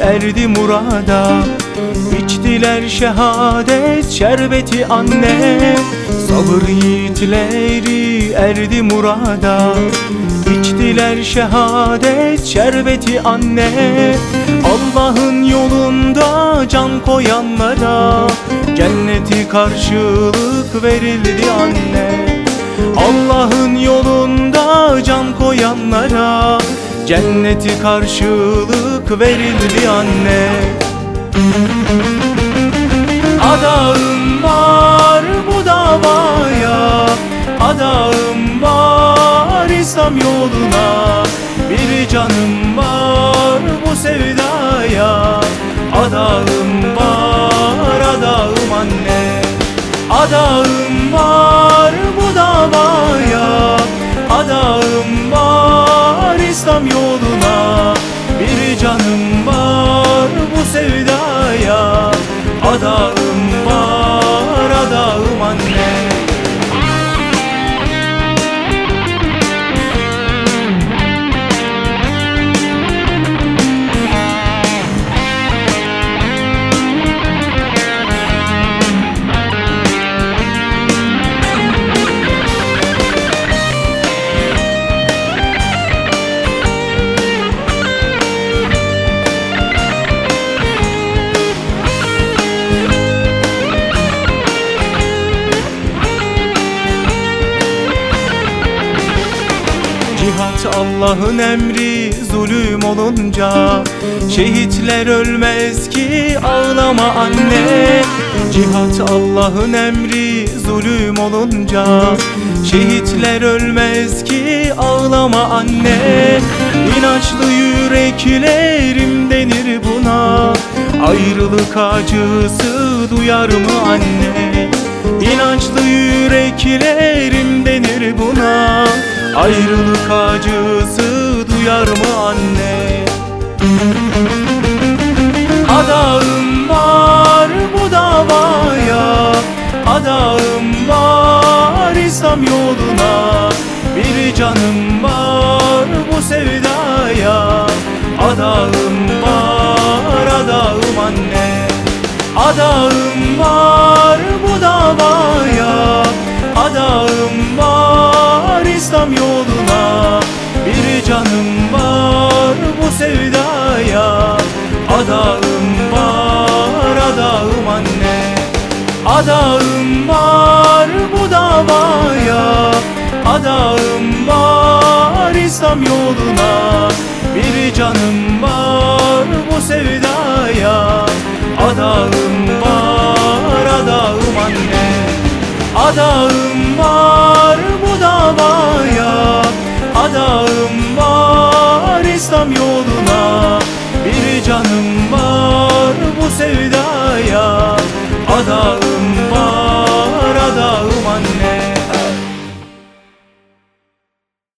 erdi murada. İçtiler şehadet şerbeti anne. Sabır yiğitleri erdi murada. İçtiler şehadet şerbeti anne. Allah'ın yolunda can koyanlara Cenneti karşılık verildi anne. Allah'ın yolunda can koyanlara Cenneti karşılık verildi anne. Adağım var bu davaya Adağım var İslam yoluna. Bir canım var bu sevdaya Adağım var adağım anne. Adağım var İslam yoluna Bir canım var bu sevdaya Adağım Cihat Allah'ın emri zulüm olunca Şehitler ölmez ki ağlama anne. Cihat Allah'ın emri zulüm olunca Şehitler ölmez ki ağlama anne. İnançlı yüreklerim denir buna Ayrılık acısı duyar mı anne? İnançlı yüreklerim denir buna Ayrılık Adağım var bu davaya Adağım var İslam yoluna. Bir canım var bu sevdaya Adağım var adağım anne. Adağım var bu davaya Adağım var İslam yoluna. Bir canım var bu sevdaya. Adağım var adağım anne. Adağım var bu davaya. Adağım var İslam yoluna. Bir canım var bu sevdaya. Adağım var adağım anne. Adağım İslam yoluna Bir canım